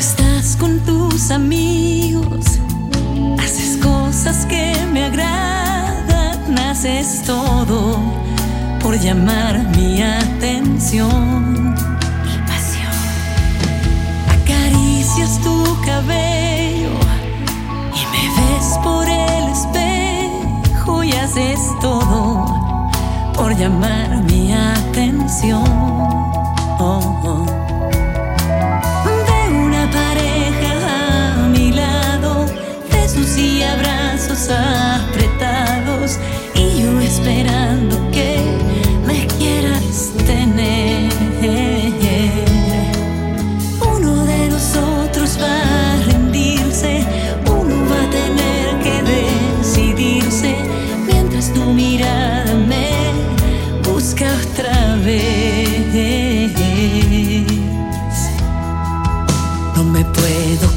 Estás con tus amigos, haces cosas que me agradan, haces todo por llamar mi atención. Pasión. Acaricias tu cabello y me ves por el espejo y haces todo por llamar mi atención. No me puedo